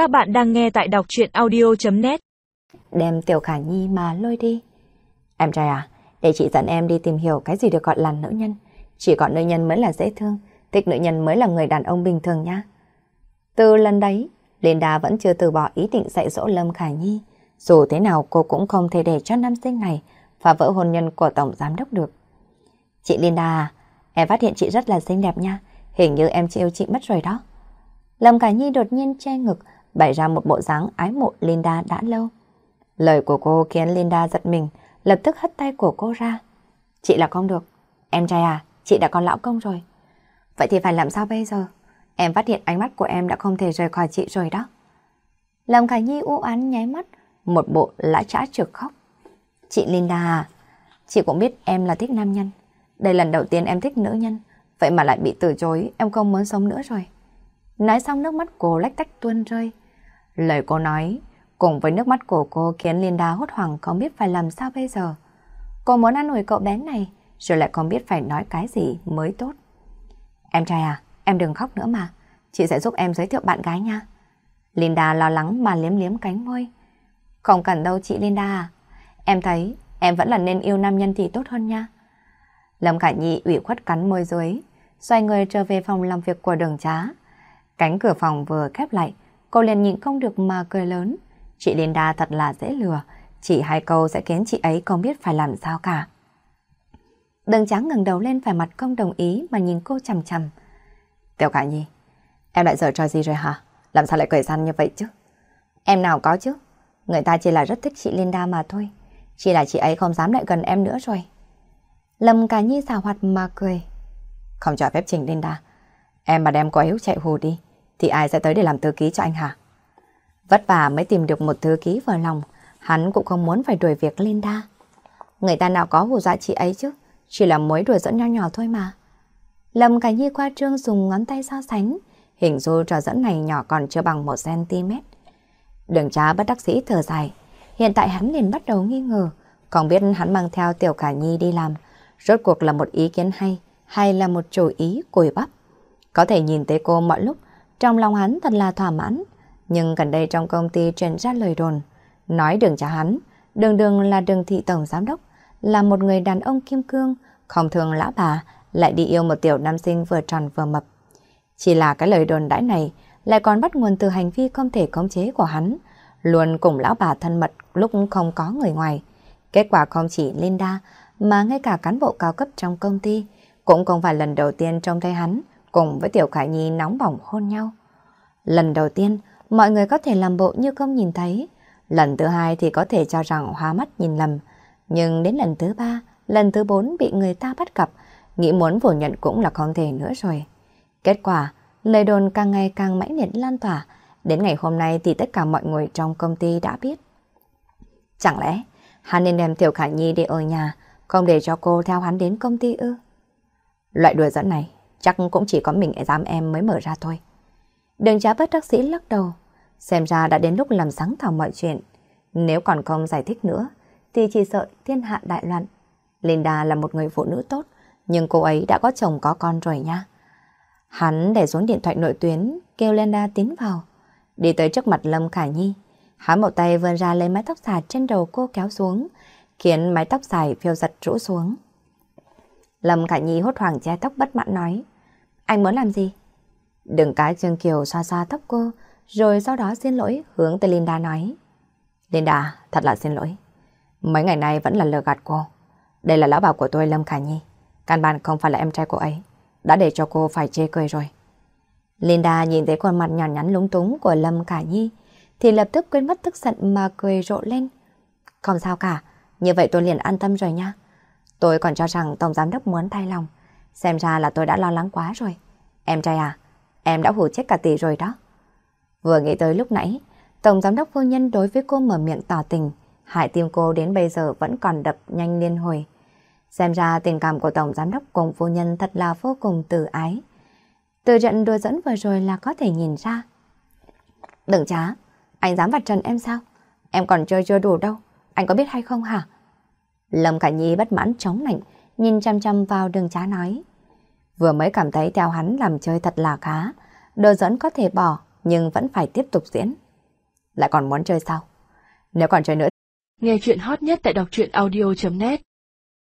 Các bạn đang nghe tại đọc chuyện audio.net Đem Tiểu Khả Nhi mà lôi đi. Em trai à, để chị dẫn em đi tìm hiểu cái gì được gọi là nữ nhân. Chỉ có nữ nhân mới là dễ thương, thích nữ nhân mới là người đàn ông bình thường nha. Từ lần đấy, Linda vẫn chưa từ bỏ ý định dạy dỗ Lâm Khả Nhi. Dù thế nào cô cũng không thể để cho nam sinh này phá vỡ hôn nhân của Tổng Giám Đốc được. Chị Linda à, em phát hiện chị rất là xinh đẹp nha. Hình như em yêu chị mất rồi đó. Lâm Khả Nhi đột nhiên che ngực, bày ra một bộ dáng ái mộ Linda đã lâu. Lời của cô khiến Linda giật mình, lập tức hất tay của cô ra. Chị là không được. Em trai à, chị đã có lão công rồi. Vậy thì phải làm sao bây giờ? Em phát hiện ánh mắt của em đã không thể rời khỏi chị rồi đó. Lâm Khải Nhi u án nháy mắt, một bộ lã trã trực khóc. Chị Linda à, chị cũng biết em là thích nam nhân. Đây lần đầu tiên em thích nữ nhân, vậy mà lại bị từ chối, em không muốn sống nữa rồi. Nói xong nước mắt cô lách tách tuôn rơi. Lời cô nói, cùng với nước mắt của cô khiến Linda hốt hoảng không biết phải làm sao bây giờ. Cô muốn ăn ủi cậu bé này, rồi lại không biết phải nói cái gì mới tốt. Em trai à, em đừng khóc nữa mà. Chị sẽ giúp em giới thiệu bạn gái nha. Linda lo lắng mà liếm liếm cánh môi. Không cần đâu chị Linda à. Em thấy em vẫn là nên yêu nam nhân thì tốt hơn nha. Lâm Khả Nhi ủy khuất cắn môi dưới, xoay người trở về phòng làm việc của đường trá. Cánh cửa phòng vừa khép lại, cô liền nhịn không được mà cười lớn. Chị Linda thật là dễ lừa, chỉ hai câu sẽ khiến chị ấy không biết phải làm sao cả. Đường trắng ngừng đầu lên phải mặt không đồng ý mà nhìn cô chằm chằm. Tiểu cả Nhi, em lại giờ trò gì rồi hả? Làm sao lại cười săn như vậy chứ? Em nào có chứ? Người ta chỉ là rất thích chị Linda mà thôi. Chỉ là chị ấy không dám lại gần em nữa rồi. Lâm Cả Nhi xào hoạt mà cười. Không cho phép Trình Linda. Em mà đem cô ấy chạy hù đi, thì ai sẽ tới để làm thư ký cho anh hả? Vất vả mới tìm được một thư ký vừa lòng, hắn cũng không muốn phải đuổi việc Linda. Người ta nào có hù dọa chị ấy chứ, chỉ là mối đùa dẫn nho nhỏ thôi mà. Lâm Cả Nhi qua trương dùng ngón tay so sánh, hình dù trò dẫn này nhỏ còn chưa bằng 1cm. Đường trá bất đắc sĩ thở dài, hiện tại hắn liền bắt đầu nghi ngờ, còn biết hắn mang theo Tiểu Cả Nhi đi làm, rốt cuộc là một ý kiến hay hay là một chủ ý cùi bắp. Có thể nhìn thấy cô mọi lúc, trong lòng hắn thật là thỏa mãn, nhưng gần đây trong công ty truyền ra lời đồn, nói đường trả hắn, đường đường là đường thị tổng giám đốc, là một người đàn ông kim cương, không thường lão bà, lại đi yêu một tiểu nam sinh vừa tròn vừa mập. Chỉ là cái lời đồn đãi này lại còn bắt nguồn từ hành vi không thể khống chế của hắn, luôn cùng lão bà thân mật lúc không có người ngoài. Kết quả không chỉ Linda mà ngay cả cán bộ cao cấp trong công ty cũng không phải lần đầu tiên trông thấy hắn cùng với Tiểu Khải Nhi nóng bỏng hôn nhau. Lần đầu tiên, mọi người có thể làm bộ như không nhìn thấy. Lần thứ hai thì có thể cho rằng hoa mắt nhìn lầm. Nhưng đến lần thứ ba, lần thứ bốn bị người ta bắt gặp, nghĩ muốn phủ nhận cũng là không thể nữa rồi. Kết quả, lời đồn càng ngày càng mãnh liệt lan tỏa. Đến ngày hôm nay thì tất cả mọi người trong công ty đã biết. Chẳng lẽ hắn nên đem Tiểu Khả Nhi đi ở nhà, không để cho cô theo hắn đến công ty ư? Loại đùa dẫn này chắc cũng chỉ có mình dám em mới mở ra thôi. Đường trá bất đắc sĩ lắc đầu, xem ra đã đến lúc làm sáng tỏ mọi chuyện. Nếu còn không giải thích nữa, thì chỉ sợ thiên hạ đại loạn. Linda là một người phụ nữ tốt, nhưng cô ấy đã có chồng có con rồi nha. Hắn để xuống điện thoại nội tuyến, kêu Linda tiến vào. Đi tới trước mặt Lâm Khả Nhi. Hắn một tay vươn ra lấy mái tóc dài trên đầu cô kéo xuống, khiến mái tóc dài phiêu giật rũ xuống. Lâm Khả Nhi hốt hoảng che tóc bất mãn nói. Anh muốn làm gì? Đừng cái Trương Kiều xoa xoa tóc cô, rồi sau đó xin lỗi hướng tới Linda nói. Linda, thật là xin lỗi. Mấy ngày nay vẫn là lừa gạt cô. Đây là lão bảo của tôi Lâm Khả Nhi. Căn bản không phải là em trai cô ấy. Đã để cho cô phải chê cười rồi. Linda nhìn thấy khuôn mặt nhỏ nhắn lúng túng của Lâm Khả Nhi thì lập tức quên mất tức giận mà cười rộ lên. Không sao cả, như vậy tôi liền an tâm rồi nha. Tôi còn cho rằng Tổng Giám Đốc muốn thay lòng. Xem ra là tôi đã lo lắng quá rồi. Em trai à, em đã hù chết cả tỷ rồi đó. Vừa nghĩ tới lúc nãy, Tổng Giám Đốc phương Nhân đối với cô mở miệng tỏ tình, hại tim cô đến bây giờ vẫn còn đập nhanh liên hồi. Xem ra tình cảm của Tổng Giám Đốc cùng phương Nhân thật là vô cùng từ ái. Từ trận đùa dẫn vừa rồi là có thể nhìn ra. Đừng trá, anh dám vặt trần em sao? Em còn chơi chưa đủ đâu, anh có biết hay không hả? Lâm cả Nhi bất mãn chống nạnh, nhìn chăm chăm vào đường trá nói. Vừa mới cảm thấy theo hắn làm chơi thật là khá, đồ dẫn có thể bỏ, nhưng vẫn phải tiếp tục diễn. Lại còn muốn chơi sao? Nếu còn chơi nữa... Nghe chuyện hot nhất tại đọc truyện audio.net